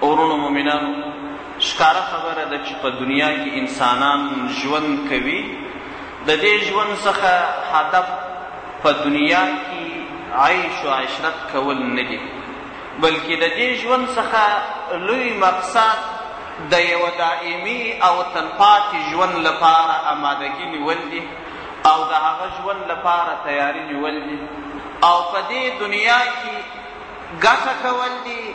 ورونو مؤمنانو! ښکاره خبره ده چې په دنیا کې انسانان ژوند کوي، د دې ژوند څخه هدف په دنیا کې عیش و عشرت کول نه دي، بلکې د دې ژوند څخه لوی مقصد د یوه دایمي او تلپاتې ژوند لپاره امادګي نیول دي او د هغه ژوند لپاره تیاري نیول دي او په دې دنیا کې ګټه کول دي.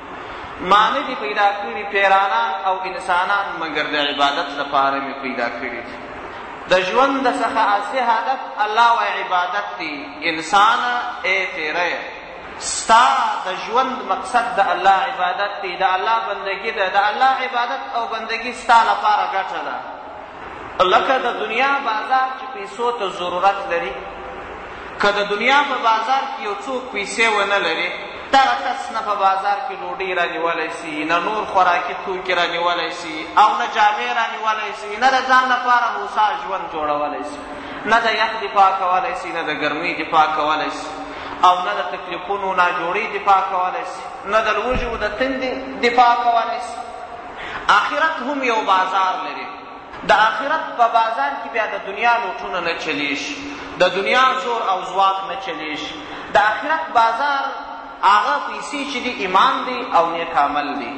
ما نه دي پیدا کړي پیرانان او انسانان مګر د عبادت لپاره مې پیدا کړي دي د ژوند څخه اصلي هدف الله و عبادت دی انسان ای پیره ستا د ژوند مقصد د الله عبادت دی د الله بندگی ده د الله عبادت او بندگی ستا لپاره ګټه ده لکه د دنیا بازار چې پیسو ته ضرورت لري، که د دنیا په بازار کې یو څوک پیسې ونه لري، دغه کس نه په بازار کې ډوډۍ رانیولی سي، نه نور خوراکي توکي رانیولی سي او نه جامې رانیولی سي، نه د ځان لپاره هوسا ژوند جوړولی سي، نه د یخ دفاع کولی سي، نه د ګرمۍ دفاع کولی سي او نه د تکلیفونو ناجوړۍ دفاع کولی سي، نه د لوږې او د تندې دفاع کولی سي. اخرت هم یو بازار لري، د اخرت په بازار کې بیا د دنیا نوټونه نه چلېږي، د دنیا زور او ځواک نه چلېږي، د اخرت بازار هغه پیسې چې دي ایمان دی او نیک عمل دی،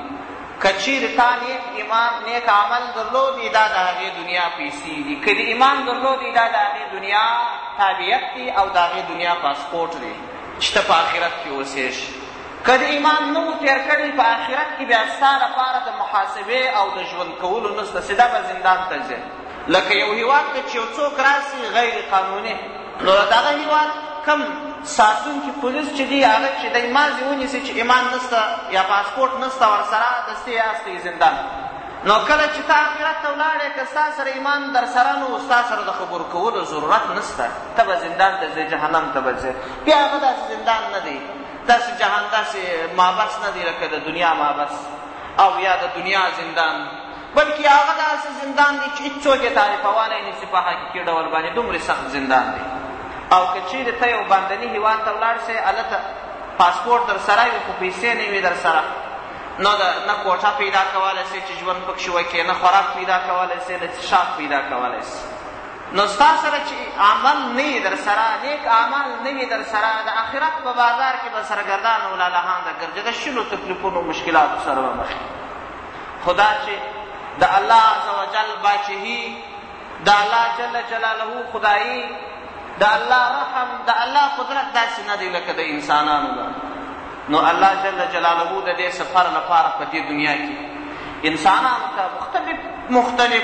که چېرې تا نیک ایمان نیک عمل درلودی دا د هغې دنیا پیسې دي، که دې ایمان درلودی دا د هغې دنیا تابعیت دی او د هغې دنیا پاسپورټ دی چې ته په اخرت کې اوسېږي. که د ایمان نه وو تېر کړی، په آخرت کې بیا ستا لپاره د محاسبې او د ژوند کولو نسته، سیده به زندان ته ځې. لکه یو هېواد ته چې یو څوک راسي غیر قانوني، نو د دغه هېواد کوم ساتونکي پولیس چې دي، هغه چې دی مازې ونیسي چې ایمان نسته یا پاسپورټ نسته ورسره، دستي یې استوي زندان ته. نو کله چې ته آخرت ته ولاړې، که ستا سره ایمان درسره نه وو، ستا سره د خبرو کولو ضرورت نسته، ته به زندان ته ځې، جهنم ته به ځې. بیا هغه داسې زندان نه دی. داسې جهان داسې مابس نه دی لکه د دنیا مابس او یا د دنیا زندان بلکې هغه داسې زندان دی چې هېڅوک یې تعریفولی نه شي په حقیقي ډول باندې دومره سخت زندان دی او که چیرې ته یو باندني هیواد ته ولاړ سې هلته پاسپورټ در سره وي خو پیسې نه وي در سره نو د نه کوټه پیدا کولی سې چې ژوند پکښې وکړې نه خوراک پیدا کولی سې نه څښاک پیدا کولی سې نو ستا سره چې عمل نه وي در سره، نېک اعمال نه وي در سره، د اخرت په بازار کې به سرګردانه او لالهانده ګرځې، د شلو تکلیفونو او مشکلاتو سره به مخ یې. خو دا چې د الله عزوجل باچهي، د الله جل جلاله خدایي، د الله رحم، د الله قدرت داسې نه دی لکه د انسانانو ده. نو الله جل جلاله د دې سفر لپاره په دې دنیا کې انسانانو ته مختلف مختلف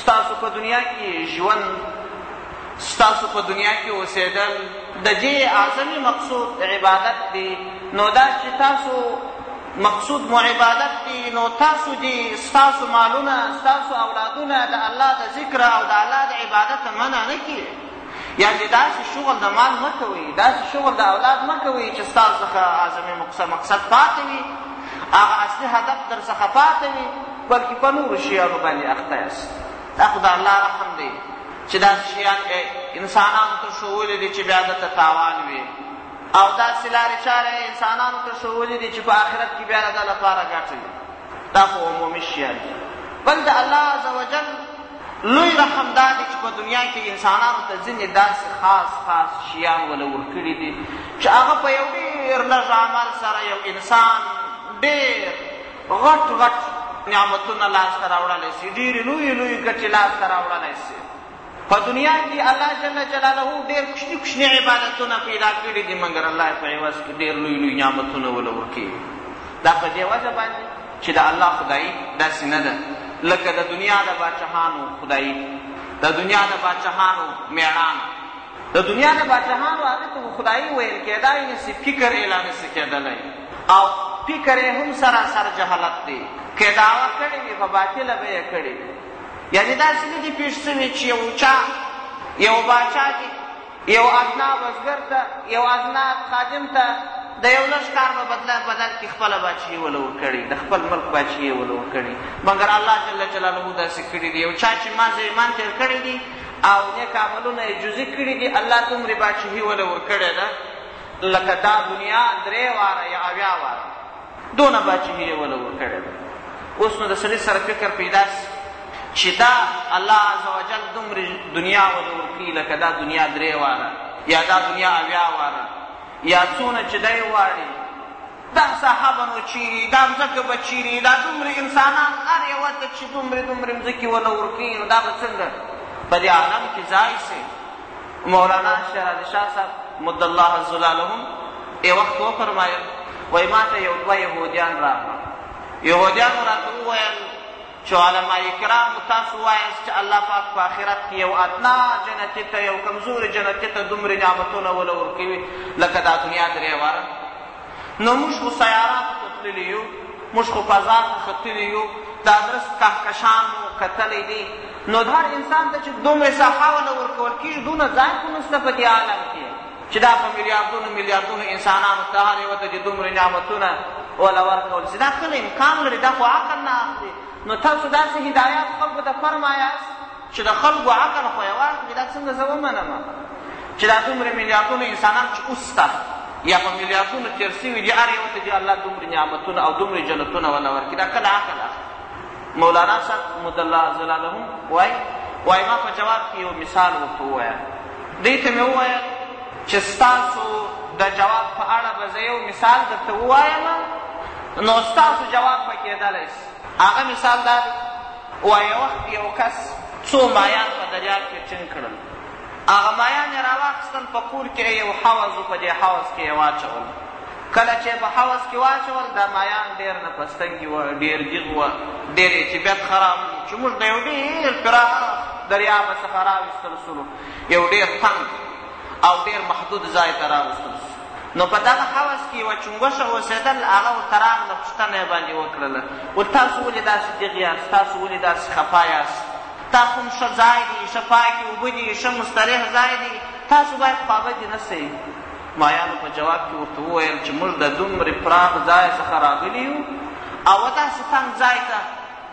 ستاسو په دنیا کې ژوند، ستاسو په دنیا کې اوسېدل د دې اعظمي مقصود عبادت دی، نو دا چې تاسو مقصود مو عبادت دی نو تاسو دې ستاسو مالونه، ستاسو اولادونه د الله د ذکره او د الله د عبادته منع نه کړي. یعنې داسې شغل د مال مه کوئ، داسې شغل د اولاد مه کوئ چې ستاسو څخه اعظمي مقصد پاتې وي، هغه اصلي هدف درڅخه پاتې وي، بلکې په نورو شیانو باندې اخته یاست. دا خو د الله رحم دی چې داسې شیان انسانانو ته ښوولي دي چې بیا ده ته تاوان وي او داسې لارې چارې انسانانو ته ښوولي دي چې په آخرت کې بیا د ده لپاره ګټه وي. دا خو عمومي شیان دي بل د الله عز وجل لوی رحم دا دی چې په دنیا کې انسانانو ته ځینې داسې خاص خاص شیان وله ورکړي دي چې هغه په یو ډېر لږ عمل سره یو انسان ډېر غټ غټ نعمتونه لاسته راوړلی سي ډېرې لویې لویې ګټې لاسته راوړلی سي په دنیا کی الله جل جلاله ډیر کوچنی کوچنی عبادتونه پیدا کړی دي مګر الله په عوض کې ډیر لوی لوی نعمتونه ول ورکی دا په دی وجه باندې چې د الله خدای داسې نه ده لکه د دنیا د باچهانو خدای د دنیا د باچهانو میړان د دنیا د باچهانو هغه ته خدای ویل کېدای نه سي فکر اعلان سي کېدلای او فکر هم سراسر جهالت دی که دعوه کړې وي په باطله به یې کړې یعنې داسې نه دي پېښ شوي چې یو چا یو باچا دي یو ازنا بزګر ته یو ازنا خادم ته د یو لږ کار په بدله بدل کې خپله باچهي وله ورکړي د خپل ملک باچهي یې وله ورکړي مګر الله جل جلاله داسې کړي دي یو چا چې ما زه ایمان تېر کړی دي او نیک عملونه یې جزي کړي دي الله دومرې باچهي وله ورکړې ده لکه دا دنیا درې واره یا اویا واره دونه با چې هیلې وله ورکړې ده اوس نو د سړي سره فکر پیدا سي چې دا الله عز وجل دومره دنیا وله ورکړي لکه دا دنیا درې واره یا دا دنیا اویا واره یا څونه چې دی غواړي دا صحابه نو چیري دا مځکه به چیري دا دومره انسانان هر یوه ته چې دومره دومره مځکې وله ورکړي نو دا به څنګه په دې عالم کې ځای سي مولانا شېر علي شاه صاحب مد الله ظلاله هم یو وخت وفرمایل وایي ما ته یو دوه یهودیان راغلل یهودیانو راته وویل چې علما کرامو تاسو وایاست چې الله پاک په آخرت کې یو ادنا جنتي ته یو کمزوري جنتي ته دومرې نعمتونه وله ورکوي لکه دا دنیا درې واره نو موږ خو سیاراتو ته تللي یو، موږ خو فضا ته ختلي یو، دا درست کهکشان مو کتلی دی، نو هر انسان ته چې دومره ساحه ولا ورکول کېږي، دونه ځای خو نشته په دې عالم کې چې دا په میلیاردونو میلیاردونو انسانانو ته هر یوه ته چې دومره نعمتونه ولا ورکول شي، دا کله امکان لري، دا خو عقل نه اخلي. نو تاسو داسې هدایات خلکو ته فرمایاست چې د خلکو عقل خو یې واخلي، دا څنګه زه ومنم چې دا دومره میلیاردونه انسانان چې اوس شته یا په میلیاردونو تېر شوي دي، هر یوه ته دې الله دومره نعمتونه او دومره جنتونه ونه ورکړي، دا کله عقل اخلي؟ مولانا صاحب مد الله ظلاله وایي وایي ما په جواب کې یو مثال ورته ووایه دوی ته مې وویل چې ستاسو د جواب په اړه به زه یو مثال درته ووایم نو ستاسو جواب به کېدلی شي هغه مثال دا دی وایې وخت یو کس څو مایان په دریاب کې ټینګ کړل، هغه مایان یې راواخیستل په کور کې یې یو حوض و په دې حوض کې یې واچول، کله چې یې په حوض کې واچول دا مایان ډېر نپستنګي وه، ډېر دیغ وه، ډېر یې طبیعت خراب و، چې موږ د یو ډېر پراخ دریابه څخه راویستل شولو، یو ډېر تنګ او ډېر محدود ځای ته راوستل شو. نو په دغه حوض کې یوه چونګښه اوسېدل، هغه ورته راغله، پوښتنه یې باندې وکړله، ویل، تاسو ولې داسې دېغ یاست؟ تاسو ولې داسې خپه یاست؟ دا کوم ښه ځای دی، ښه پاکې اوبه دي، ښه مسترېح ځای دی، تاسو باید خوابدي نه شئ. مایانو په جواب کې ورته وویل چې موږ د دومرې پراخ ځای څخه راغلي یو او داسې تنګ ځای ته،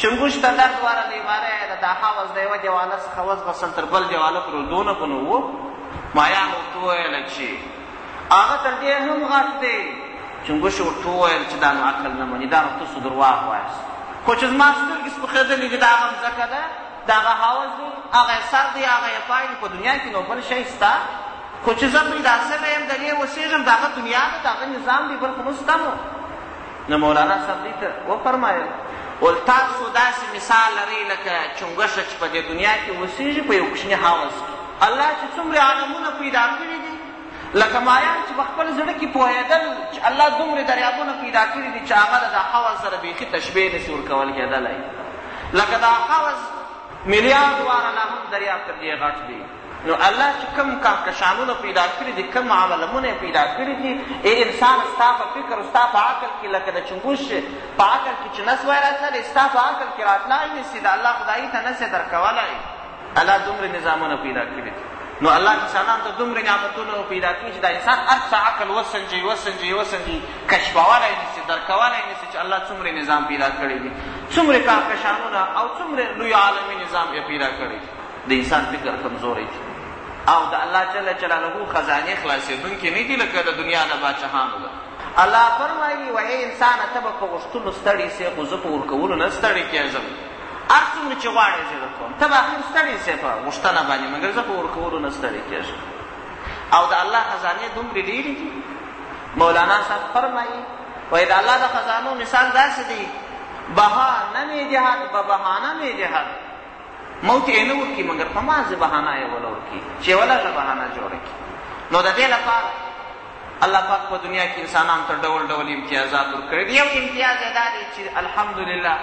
چنګوش ته درد واره دی باره یې د داخا وز د یوه دیواله څخه وز غسل تر بل دیواله پورې دونه په نو وو مایان ورته وویل چې هغه تر دې هم غټ دی چنګوش ورته وویل چې دا نو عقل نه مني دا نو تاسو درواغ وایاست خو چې زما سترګې سپخېدلې دي دا هغه مځکه ده د هغه حوض دی هغه یې سر دی هغه یې پای دی په دنیا کې نو بل شی شته خو چې زه پرې داسې نه یم د دې اوسېږم د هغه دنیا ده د هغه نظام دی بل خو نو شته نو نو مولانا صاحب دوی ته وفرمایل، ول تاسو داسې مثال لرئ لکه چونګښه چې په دې دنیا کې اوسېږي په یو کوچني حوض کې. الله چې څومرې عالمونه پیدا کړي دي لکه مایان چې په خپل زړه کې پوهېدل چې الله دومرې دریابونه پیدا کړي دي چې هغه د دا حوض سره بیخي تشبیه نشي ورکول کېدلی لکه دا حوض میلیارد واره لا هم دریاب تر دې غټ دی نو الله چې کوم کهکشانونه پیدا کړي دي، کوم عالمونه یې پیدا کړي دي، ای انسانه! ستا په فکر او ستا په عقل کې لکه د چنګوش چې په عقل کې چې نس وای راتللی، ستا په عقل کې راتلای نه سي، د الله خدایي ته نه سې درکولای. الله دومره نظامونه پیدا کړي دي. نو الله انسانانو ته دومره نعمتونه پیدا کړي چې دا انسان هر څه عقل وسنجوي وسنجوي وسنجوي کشفولی نه سي درکولی نه سي چې الله څومره نظام پیدا کړی دي څومره کهکشانونه او څومره لوی عالمي نظام یې پیدا کړی د انسان فکر کمزوری دی او د الله جل جلاله خزانې خلاصېدونکې نه دي لکه د دنیا د باچهانو ده الله فرمایي وایي انسانه ته به په غوښتلو ستړی سې خو زه په ورکولو نه ستړی کېږم هر څومره چې غواړې زه درکوم ته به اخر ستړی سې په غوښتنه باندې مګر زه په ورکولو نه ستړی کېږم او د الله خزانې دومرې ډېرې دي مولانا صاحب فرمایي وایي د الله د خزانو مثال داسې دی بها نه مې جهاد به بهانه مې جهاد موت یې نه ورکړي مګر په مازې بهانه یې وله ورکړي چې یوه لږه بهانه جوړه کړي نو د دې لپاره الله پاک په دنیا کې انسانانو ته ډول ډول امتیازات ورکړي دي یو امتیاز یې دا دی چې الحمدلله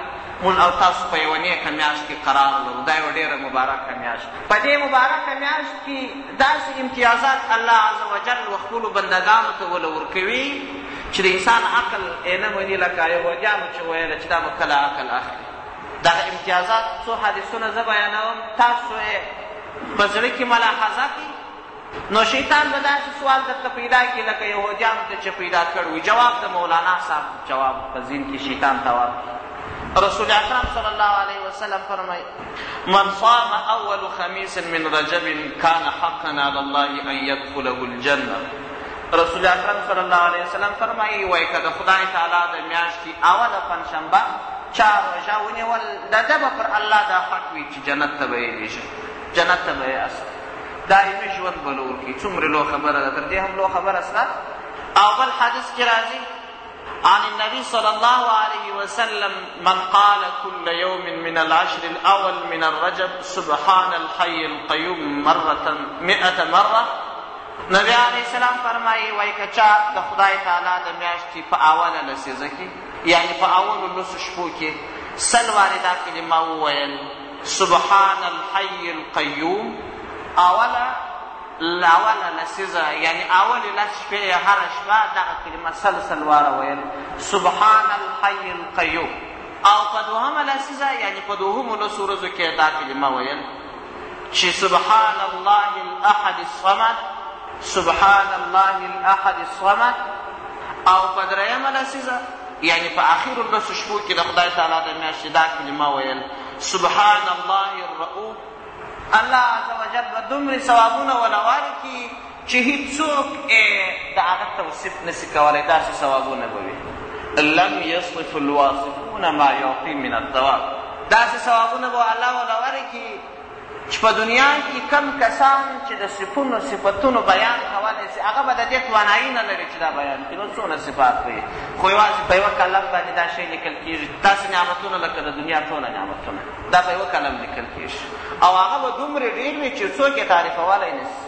مونږ او تاسو په یوه نیکه میاشت کې قرار لرو دا یوه ډېره مبارکه میاشت په دې مبارکه میاشت کې داسې امتیازات الله عز وجل و خپلو بندګانو ته وله ورکوي چې د انسان عقل یې نه مني لکه یهودیانو چې ویله چې دا به کله عقل اخلي دغه امتیازات څو حدیثونه زه بیانوم تاسو یې په زړه کې ملاحظه کړئ نو شیطان به داسې سوال درته پیدا کړي لکه یهودیانو ته چې پیدا کړی جواب د مولانا صاحب جواب په ذهن کې شیطان تواب رسول اکرم صلی الله علیه وسلم فرمایي من صام اول خميس من رجب كان حقا على الله ان يدخله الجنه رسول اکرم صلی الله علیه وسلم فرمایي وایي که د خدای تعالی د میاشتي اوله پنجشنبه چا روژه ونیول د ده به پر الله دا حق وي چې جنت ته به یې لېږي جنت ته به یې استي دایمي ژوند به لور کړي څومره لو خبره ده تر دې هم لو خبره سته او بل حدیث کې راځي عن النبي صلى الله عليه وسلم من قال كل يوم من العشر الأول من الرجب سبحان الحي القيوم مرة مئة مرة نبی علیه السلام فرمایي، وایي که چا د خدای تعالی د میاشتي په اوله لسیزه کې یعنې په اولو لسو شپو کې سل وارې دا کلمه وویل، سبحان الحی القیوم، اوله اوله لسیزه یعنې اولې لس شپې یې هره شپه دغه کلمه سل سل واره ویل، سبحان الحی القیوم او په دوهمه لسیزه یعنې په دوهمو لسو ورځو کې دا کلمه ویل، چی سبحان الله الاحد الصمد سبحان الله الاحد الصمد او په درېیمه لسیزه یعنی په اخرو لسو شپو کې د خدای تعالی د میاشتې دا کلمه ویل سبحان الله الرؤوف الله عز وجل به دومرې ثوابونه وله ورکړي چې هیڅوک ئې د هغه توصیف نه سي کولای، داسي ثوابونه به وي، لم یصف الواصفون ما یعطي من الثواب، داسي ثوابونه به الله وله ورکړي چې په دنیا کي کوم کسان چې د صفونو صفتونو بیان کولای سي، هغه به د دې توانایي نه لري چې دا بیان کړي، نو څونه صفات به وي، خو یوازي په یوه قلم باندي دا شی لیکل کیږي، داسي نعمتونه لکه د دنیا ټوله نعمتونه، دا په یوه قلم لیکل کیږي او هغه به دومره ډېر وي چې څوک ئې تعریفولای نه سي.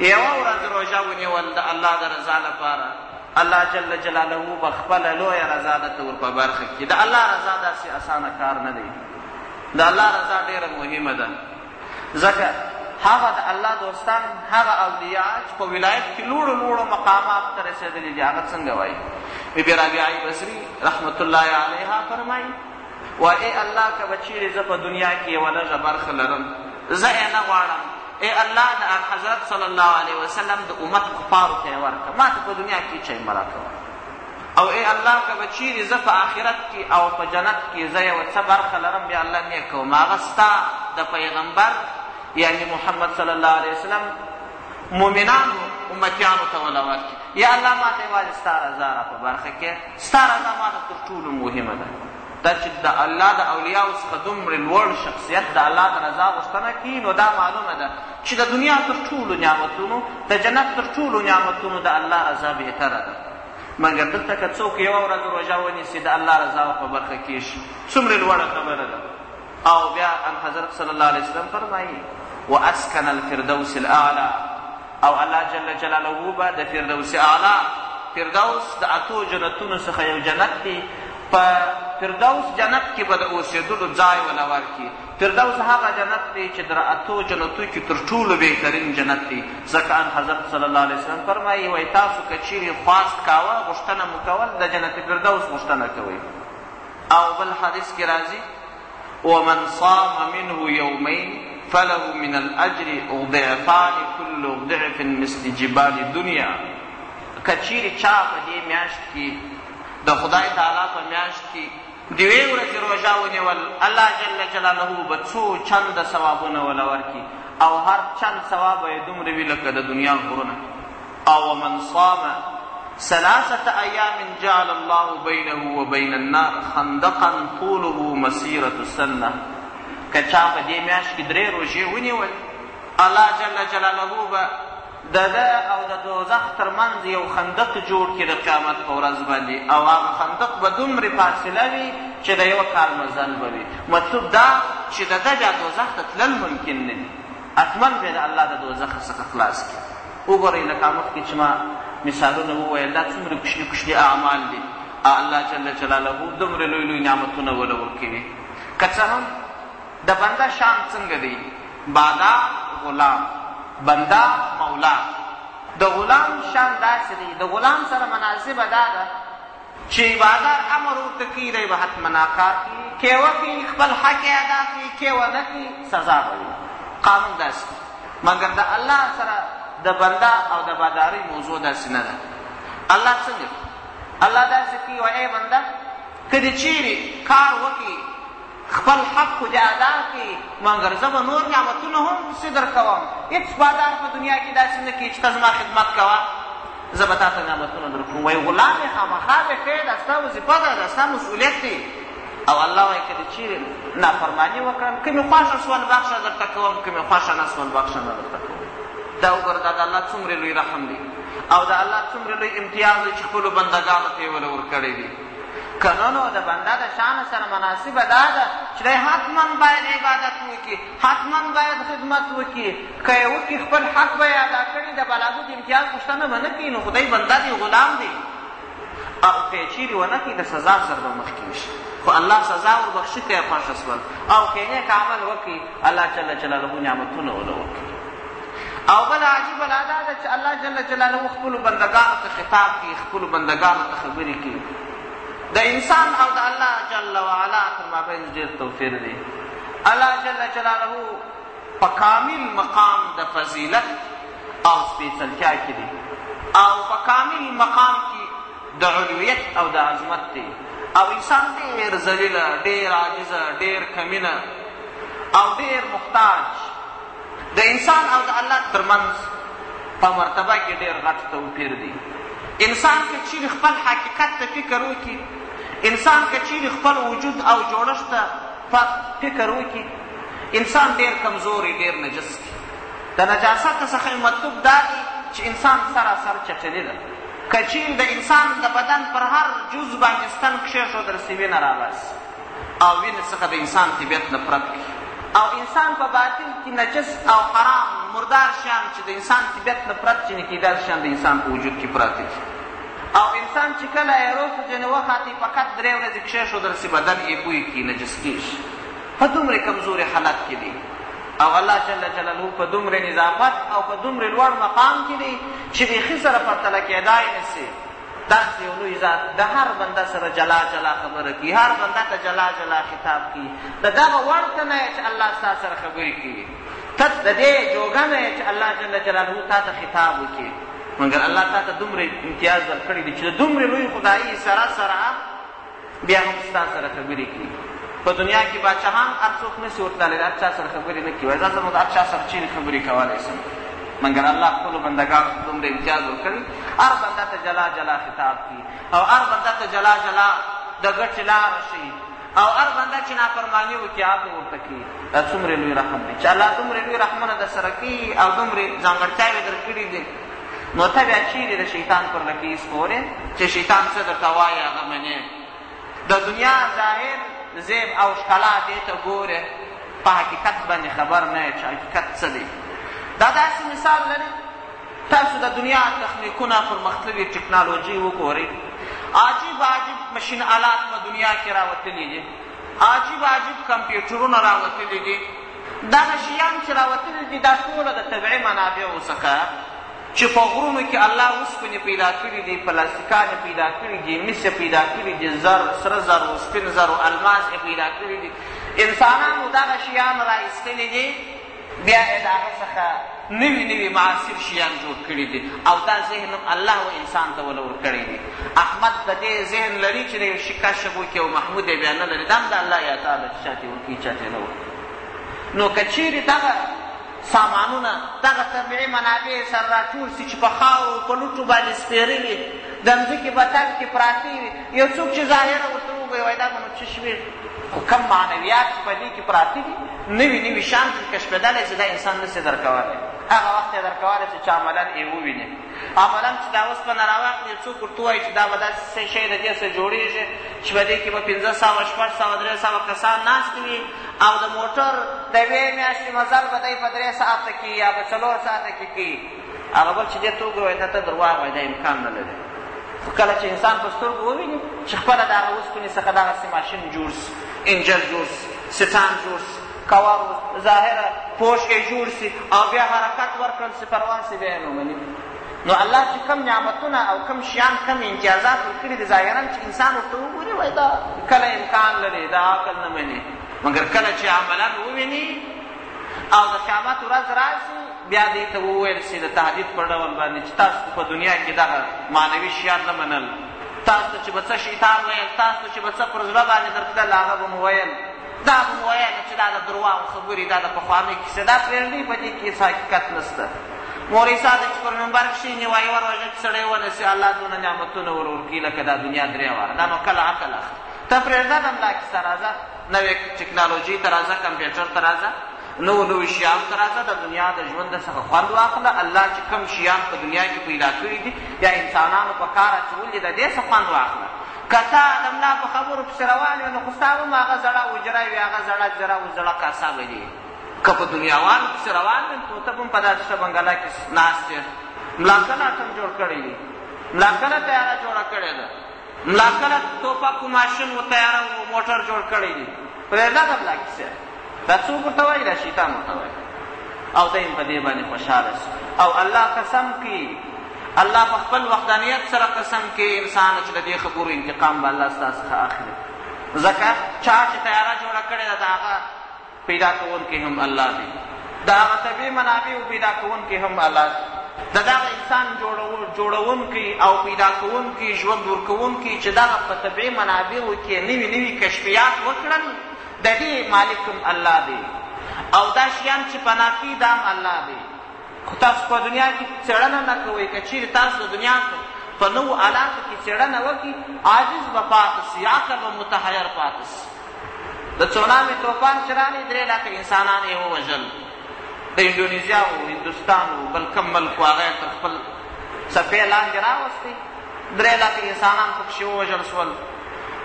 یوه ورځ روژه ونیول د الله د رضا لپاره الله جل جلاله به خپله لویه رضا درته ور په برخه کړي د الله رضا داسې اسانه کار نه دی د الله رضا ډېره مهمه ده ځکه هغه د الله دوستان هغه اولیا چې په ولایت کې لوړو لوړو مقامات ته رسېدلي دي هغه څنګه وایي بیبي رابعه بصري رحمت الله علیها فرمایي وایې الله که به چیرې زه په دنیا کې یوه لږه برخه لرم زه یې نه غواړم ای الله د حضرت صلی الله علیه وسلم د امت کفارو ته یې ورکړه ما ته په دنیا کې هیڅ شی مه راکوه او ای الله که به چیرې زه په آخرت کې او په جنت کې زه یو څه برخه لرم بیا الله نیک کوم هغه ستا د پیغمبر یعنی محمد صلی الله علیه وسلم مؤمنانو امتیانو ته ولا ورکړي یا الله ما ته یوازې ستا رضا را په برخه کې ستا رضا ماته تر ټولو مهمه ده. دا چې د الله د اولیاوو څخه دومره لوړ شخصیت د الله د رضا غوښتنه کوي نو دا معلومه ده چې د دنیا تر ټولو نعمتونو د جنت تر ټولو نعمتونو د الله رضا بهتره ده مګر دلته که څوک یوه ورځ روژه ونیسي د الله رضا په برخه کېږي څومره لوړه خبره ده او بیا انحضرت صلی الله علیه وسلم فرمایي واسکن الفردوس الاعلی او الله جل جلاله به د فردوس اعلی فردوس د اتو جنتونو څخه یو جنت دی په فردوس جنت کې به د اوسېدلو ځای ولا ورکړي فردوس هغه جنت دی چې در اتو جنتو کې تر ټولو بهترین جنت دی ځکه ان حضرت صلی الله علیه وسلم فرمایي وایي تاسو که چیرې خواست کاوه غوښتنه مو کول د جنت فردوس غوښتنه کوئ او بل حدیث کې راځي ومن صام منه يومين فله من الاجر ضعفان كل ضعف مثل جبال دنیا کچیر چا په دې میاشت کې د خدای تعالی په میاشت کې دوی ورځې روژه ونیول الله جل جلاله به څو چنده ثوابونه وله ورکړي او هر چند ثواب یې دومره وي لکه د دنیا غرونه او من صام ثلاثة ايام جعل الله بينه وبين النار خندقا طوله مسيرة سنة که چا په دې میاشت کې درې روژې ونیول الله جل جلاله به د ده او د دوزخ ترمنځ یو خندق جوړ کړي د قیامت په ورځ باندې او هغه خندق به دومرې فاصله وي چې د یوه کال مزل به وي مطلوب دا چې د ده بیا دوزخ ته تلل ممکن نه دي حتماً به یې د الله د دوزخ څخه خلاص کړي. وګورئ لکه مخکې چې ما مثالونه وویل دا څومره کوچني کوچني اعمال دي او الله جل جلاله دومره لوی لوی نعمتونه وله ورکوي که څه هم د بنده شان څنګه دی بادا غلام بنده مولا د غلام شان داسې دی د غلام سره مناسبه دا ده چي بازار امر ورته کي دی به حتمنا کار کي که وکي خپل حق يې ادا کي که ونه کي سزا به وي قانون داسي دی مګر د الله سره د بنده او د باداري موضوع داسي نه ده الله څنګه کي الله داسي کي و اي بنده که دي چيري کار وکي خپل حق خو دې ادا کړي مګر زه به نور نعمتونه هم پسې درکوم هېڅ بادار په دنیا کې داسې نه کوي چې ته زما خدمت کوه زه به تا ته نعمتونه درکوم وایي غلام یې خامخا به ښې دا ستا وظیفه ده دا ستا مسؤلیت دی او الله وایي که دې چیرې نافرماني وکړم که مې خوښه شول بخښه درته کوم که مې خوښه نه شول بخښه نه درته کوم دا وګوره دا د الله څومره لوی رحم دی او د الله څومره لوی امتیاز دی چې خپلو بندګانو ته یې وله ورکړی دی که نه نو د بنده د شان سره مناسبه دا ده چې دی حتما باید عبادت وکړي حتما باید خدمت وکړي که یې وکړي خپل حق به یې ادا کړي د بلابود امتیاز پوښتنه به نه کوي نو خدای بنده دی غلام دی او که یې چیرې ونه کړي د سزا سره به مخکې وشي خو الله سزا وربخشي که یې خوښه شول او که یې نیک عمل وکړي الله جل جلاله نعمتونه وله وکړي او بله عجیبه لا دا ده چې الله جل جلاله خپلو بندګانو ته خطاب کوي خپلو بندګانو ته خبرې کوي د انسان او د الله جل وعلا تر مابین ډېر توپیر دی الله جل جلاله په کامل مقام د فضیلت او سپېڅلتیا کې دی او په کامل مقام کې د علویت او د عظمت دی او انسان ډېر ذلیله ډېر عاجزه ډېر کمینه او ډېر محتاج د انسان او د الله تر منځ په مرتبه کې ډېر غټ توپیر دی. انسان که چیرې خپل حقیقت ته فکر وکړي، انسان که چیرې خپل وجود او جوړښت ته په فکر وکړي، انسان ډېر کمزوری، ډېر نجس دی. د نجاست څخه مطلوب دا دی چې انسان سراسر چټلي ده. که چیرې د انسان د بدن پر هر جز باندې ستن کښېښودل شي، وینه راباسي. او وینې څخه د انسان طبیعت نفرت کوي او انسان په باطن کې نجس او حرام مردار شیان چې د انسان طبیعت نه پرت چې نه کېدل شیان د انسان په وجود کې پراته دي او انسان چې کله یې روغ جنې وخاتي فقط درې ورځې کښېښودل سي بدن یې بوی کړي نجس کېږي په دومره کمزورې حالت کې دی او الله جل جلاله په دومره نظافت او په دومره لوړ مقام کې دی چې بیخي سره پرتله کېدای نه سي تخت یو لوی ذات د هر بنده سره جلا جلا خبره کی هر بنده ته جلا جلا خطاب کی د دغه وړ ته نه چې الله ستا سره خبرې کوي ته د دې جوګه نه چې الله جل جلاله تا ته خطاب وکړي مګر الله تا ته دومره امتیاز درکړی دی چې د دومره لوی خدایي سره سره بیا هم ستا سره خبرې کوي په دنیا کې باچاهان هر څوک نه سي ورتللی د هر چا سره خبرې نه کوي وایي دا زه نو د هر چا سره چیرې خبرې کولی سم مګر الله خپلو بندګانو ته دومره امتیاز ورکړي هر بنده ته جلا جلا خطاب کړي او هر بنده ته جلا جلا د ګټې لاره ښیي او هر بنده چې نافرماني وکړي هغه ورته کوي دا څومره لوی رحم دی چې الله دومره لوی رحمونه در سره کوي او دومرې ځانګړتیاوې در کړي دي نو ته بیا چیرې د شیطان پر لکۍ سپورې چې شیطان څه درته وایي هغه منې د دنیا ظاهر زیب او ښکلا دې ته ګورې په حقیقت باندې خبر نه یې چې حقیقت څه دی دا داسې مثال لري تاسو د دنیا تخنیکونه پرمختللې ټکنالوژي وګورئ عجیب عجیب مشین آلات په دنیا کې راوتلي دي عجیب عجیب کمپیوټرونه راوتلي دي دغه شیان چې راوتلي دي دا ټوله د طبیعي منابعو څخه چې په غرونو کې الله اوسپنې پیدا کړي دي، پلاستیکانې پیدا کړي دي، مس یې پیدا کړي دي، زر، سره زر او سپین زر او الماس یې پیدا کړي دي. انسانانو دغه شیان را ایستلي دي، بیا یې د هغه څخه نوي نوي معاصر شیان جوړ کړي دي او دا ذهن هم الله و انسان ته وله ورکړی دی. احمد د دې ذهن لري چې د یو شي کشف وکړي او محمود یې بیا نه لري، دا هم د الله عطا ده چې چا ته یې ورکوي چا ته یې نه ورکوي. نو که چېرې دغه سامانونه، دغه طبیعي منابع یې سره راټول شي چې په خاورو او په لوټو باندې سپېرې وي، د مځکې په تل کې پراتې وي، یو څوک چې ظاهراً ورته وګوري وایي دا به نو څه شی وي، خو کوم معنویات چې په دې کې پراته دي، نوي نوي شیان پرې کشفېدلی شي، دا انسان نه شي درک کولی، هغه وخت یې درک کولی شي چې عملاً یې وویني. عملاً چې دا اوسپنه راواخلي، یو څوک ورته ووایي چې دا به داسې څه شی له دې څخه جوړېږي چې په دې کې به پنځه سوه، شپږ سوه، درې سوه کسان ناست وي او د موټر د یوې میاشتې مزل به دی په درې ساعته کې یا په څلور ساعته کې کوي. هغه بل چې دې ته وګوري وایي نه ته درواغ وایي، دا امکان نه لري. خو کله چې انسان په سترګو وویني چې خپله د هغه اوسپنې څخه دغسې ماشین جوړ شي، انجن جوړ شي، سټان جوړ شي، کوه اوس ظاهرا پوش یې جوړ سي او بیا حرکت ورکړل سي پروان سي بیا یې ومني نو الله چې کوم نعمتونه او کوم شیان کوم امتیازات ورکړي دي ظاهرا چې انسان ورته وګوري وایي دا کله امکان لري دا عقل نه مني مګر کله چې عملا وویني او د قیامت ورځ راشي بیا دې ته وویل سي د تهدید پر ډول باندې چې تاسو په دنیا کې دغه معنوي شیان نه منل تاسو چې به څه شیطان ویل تاسو چې به څه پر زړه باندې درتلل هغه به مو ویل دا به مو ویل چې دا د درواغو خبرې دا د پخوانۍ کیسه دا پرېږدئ په دې کې هېڅ حقیقت نشته مولوي صاحب چې پر منبر کښېني وایي یوه روژه کې سړی ونسي الله دونه نعمتونه ور ورکوي لکه دا دنیا درې واره دا نو کله عقل اخلي ته پرېږده د همدا کیسه راځه نوې ټکنالوژۍ ته راځه کمپیوټر ته راځه نو نو شیان ته راځه د دنیا د ژوند څخه خوند واخله الله چې کوم شیان په دنیا کې پیدا کړي دي یا انسانانو په کار اچولي د دې څخه خوند واخله که تا د ملا په خبرو پسې روان وې نو خو ستا به هم هغه زړه حجره وي، هغه زړه جره او زړه کاسه به دې وي. که په دنیاوالو پسې روان وې نو ته به هم په داسې ښه بنګله کې ناست یې. ملا کله اټم جوړ کړی دی؟ ملا کله طیاره جوړه کړې ده؟ ملا کله توپک و ماشین و طیاره و موټر جوړ کړی دی؟ پرېږده د ملا کیسې. دا څوک ورته وایي دا شیطان ورته وایي او دی هم په دې باندې خوشحاله سو او الله قسم کی الله په خپل وحدانیت سره قسم کې انسان چې د دې خبرو انتقام به الله ستا څخه اخلي ځکه چا چې تیاره جوړه کړې ده د هغه پیدا کوونکی هم الله دی د هغه طبیعي منابعو پیدا کوونکی هم الله دی د دغه انسان جوړونکی او پیدا کوونکی ژوند ورکوونکی چې دغه په طبیعي منابعو کې نوي نوي کشفیات وکړل ددی مالک هم الله دی او دا شیان چې پناه کوي دا هم الله دی خو تاسو په دنیا کې څېړنه نه کوئ که چیرې تاسو د دنیا په نوو حالاتو کې څېړنه وکړي عاجز به پاتې سي عقل به متحیر پاتې سي د تسونامي توپان چې راغی درې لاکه انسانان یې ووژل د انډونیزیا و، هندوستان و، بل کوم ملک و، هغه یې تر خپل څپې لاندې راوستې، درې لکه انسانان پکښې ووژل شول،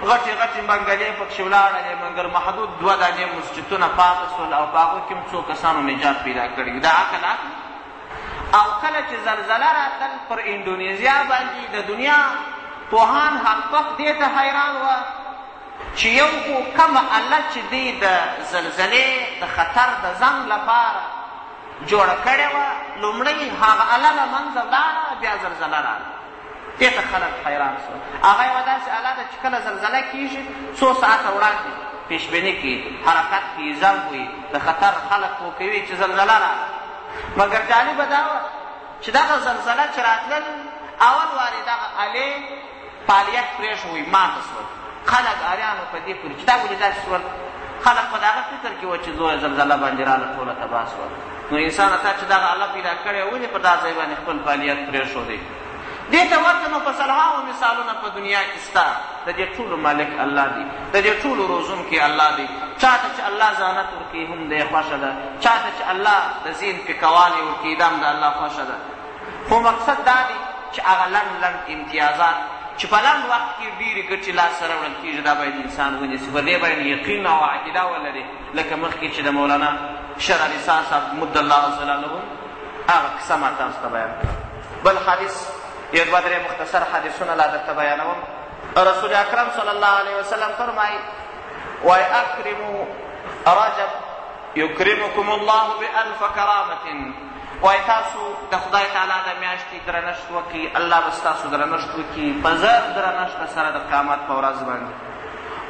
غټې غټې بنګلې پکښې ولاړلې، مګر محدود دوه دانې مسجدونه پاتې شول او په هغو کې هم څو کسانو نجات پیدا کړی. دا عقل اخلي؟ او کله چې زلزله راتلل پر انډونیزیا باندې د دنیا پوهان هخپخ دې ته حیران وه چې یو خو کومه اله چې دوی د زلزلې د خطر د ځنډ لپاره جوړه کړې وه، لومړی هغه اله له منځه ولاړه، بیا زلزله راغله. دې ته خلک حیران شول. هغه یوه داسې اله ده چې کله زلزله کېږي، څو ساعته وړاندې پېشبیني کوي، حرکت کوي، زنګ وهي، د خطر خلک پوه کوي چې زلزله راغله. مګر جالبه دا وه چې دغه زلزله چې راتلل، اول وار یې دغه الې، فعالیت پرېښوئ ماته سول خلک اریان په دې پورې چې دا ولې داسې سول خلک په دغه فکر کې وه چې زویه زلزله باندې راله ټوله تباه سوه نو انسان تا چې دغه الله پیدا کړی ولې په دا ځای باندې خپل فعالیت پرېښودی دې ته ورته نو په سلهاوو مثالونه په دنیا کې سته د دې ټولو مالک الله دی د دې ټولو روزونکی الله دی چا ته چې الله ځانت ورکوي هم دی خوښه ده چا ته چې الله د ذهن پکوالی ورکوي دا هم د الله خوښه ده خو مقصد دا دی چې هغه لنډ لنډ امتیازات چې په لنډ وخت کې ډېرې ګټې لاس سره وړل کېږي دا باید انسان ونیسي په دې باید یقین او عقیده ولري لکه مخکې چې د مولانا شرع لسان صاحب مد الله ظلاله هغه کیسه ما تاسو ته بیان کړه بل حدیث یو دوه درې مختصر حدیثونه لا درته بیانوم رسول اکرم صلی الله علیه وسلم فرمایي وای اکرمو رجب یکرمکم الله بالف کرامت وای تاسو د خدای تعالی د میاشتې درنښت وکړي الله به ستاسو درنښت وکړي په زر درنښت سره د قیامت په ورځ باندې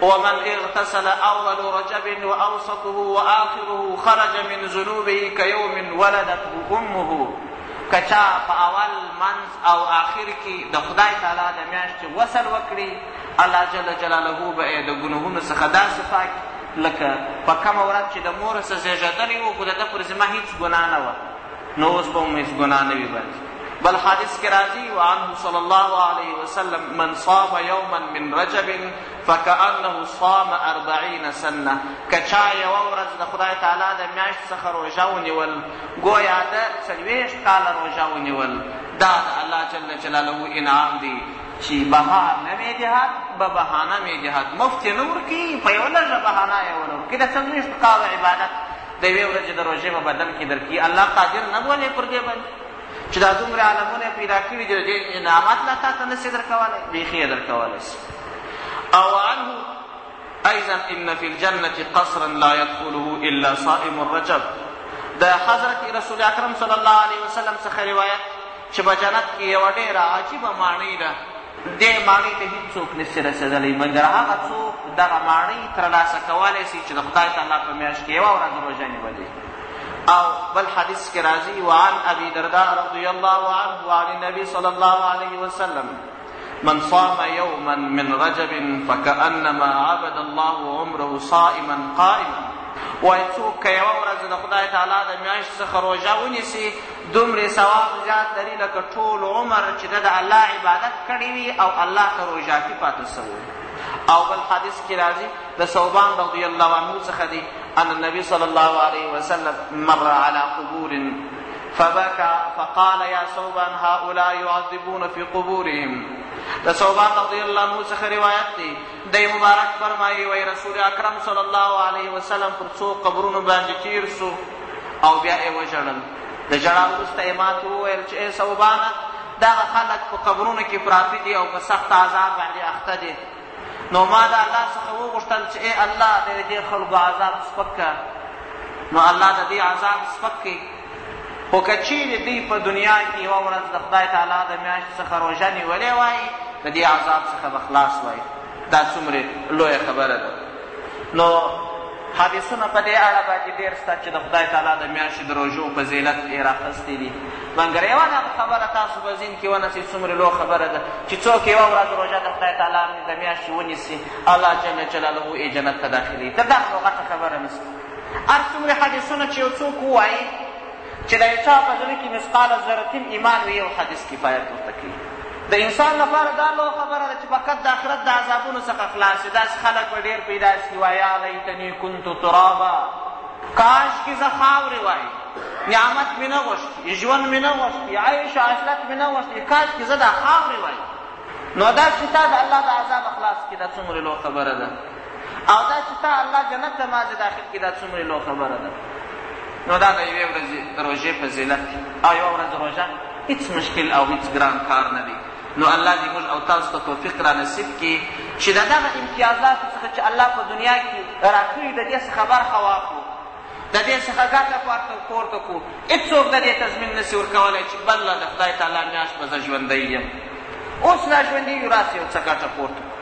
ومن اغتسل اول رجب واوسطه واخره خرج من ذنوبه كيوم ولدته امه کچا په اول منځ او آخر کې د خدای تعالی د میاشتې وصل وکړي الله جل جلاله به یې د ګناهونو څخه داسې پاک لکه په کومه ورځ چې د مور څخه زېږېدلی و، خو د ده پر ذمه هېڅ ګناه نه وه، نو اوس به هم هېڅ ګناه نه وي باندې. بل حدیث کې راځي وعنه صلی الله علیه وسلم من صام یوما من رجب فکأنه صام اربعین سنه که چا یوه ورځ د خدای تعالی د میاشت څخه روژه ونیول ګویا ده څلوېښت کاله روژه ونیول دا د الله جل جلاله انعام دی چی بهار نه می جهاد به بهانه می جهاد مفت یې نه ورکوي په یوه لږه بهانه یې وله ورکوي د څلوېښت کالو عبادت د یوې ورځې د روژې په بدل کې درکوي الله قادر نه بولې پر دې باندې چې دا دومره عالمونه یې پیدا کړي دي ډېر انعامات لا تا ته نه سي درکولی بیخي یې درکولی سي او عنه ايضا ان في الجنه قصرا لا يدخله الا صائم الرجب د حضرت رسول اکرم صلی الله علیه وسلم څخه روایت چې په جنت کې یوه ډېره عجیبه ماڼۍ ده، دې ماڼۍ ته هیڅوک نه شي رسېدلی مګر هغه څوک دغه ماڼۍ ترلاسه کولی شي چې د خدای تعالی په میاشت کې یوه ورځ روژه نیولې او بل حدیث کې راځي وعن ابي دردا رضی الله عنه وعن النبي صلی الله علیه وسلم من صام يوما من رجب فكأنما عبد الله عمره صائما قائما وای څوک که یوه ورځ د خدای تعالی د میاشت څخه روژه ونیسي دومرې ثواب زیات لري لکه ټول عمر چې ده د الله عبادت کړی وي او الله ته روژه کې پاتې سوی او بل حدیث کې راځي د صوبان رضی الله عنه څخه دی ان النبي صلی الله علیه وسلم مر على قبور فبكى فقال يا ثوبان هؤلاء يعذبون في قبورهم د ثوبان رضی الله عنه څخه روایت دی د مبارک فرمایي وای رسول اکرم صلی الله علیه وسلم پر څو قبرونو باندې تیر سو او بیا یې وژړل د ژړا وروسته یې ما ته وویل چې ای ثوبانه دغه خلک په قبرونو کې پراته دي او په سخت عذاب باندې اخته دي نو ما د الله څخه وغوښتل چې ای الله د دې خلکو عذاب سپک کړه نو الله د دې عذاب سپک کړي خو که چیرې دوی په دنیا کې یوه ورځ د خدای تعالی د میاشت څخه روژه نیولې وای د دې عذاب څخه به خلاص وای دا څومره لویه خبره ده نو حدیثونه په دې اړه باندې ډېر شته چې د خدای تعالی د میاشتې د روژو فضیلت یې راخیستي دي مګر یوه دغه خبره تاسو په ذهن کې ونسئ څومره لو خبره ده چې څوک یوه ورځ روژه د خدای تعالی د میاشتې ونیسي الله جل جلاله یې جنت ته داخلوي تر دغه غټه خبره نشته هر څومره حدیثونه چې یو څوک ووایي چې د یوچا په زړه کې مثقال ذرة ایمان وي یو حدیث کفایت ورته کوي د انسان لپاره دا لویه خبره ده چې فقط د آخرت د عذابونو څخه خلاص شي داسې خلک به ډېر پیدا شي وایي یا لیتني کنت ترابا کاش کې زه خاورې وای نعمت مې نه غوښتي ژوند مې نه غوښتي عیش عشرت مې نه غوښتي کاش کې زه دا خاورې وای نو دا چې تا د الله د عذاب خلاص کړي دا څومره لویه خبره ده او دا چې تا الله جنت ته مازې داخل کړي دا څومره لو خبره ده نو دا د یوې ورځې د روژې فضیلت او یوه ورځ روژه هیڅ مشکل او هیڅ ګران کار نه دی نو الله دې موږ او تاسو ته توفیق را نصیب کړي چې د دغه امتیازاتو څخه چې الله په دنیا کې راکړي د دې څخه برخه واخلو د دې څخه ګټه پورته پورته کړو هېڅوک د دې تضمین نسي ورکولی چې بله د خدای تعالی میاشت به زه ژوندی یم اوس را ژوندي یو راسې یو څه ګټه پورته کړو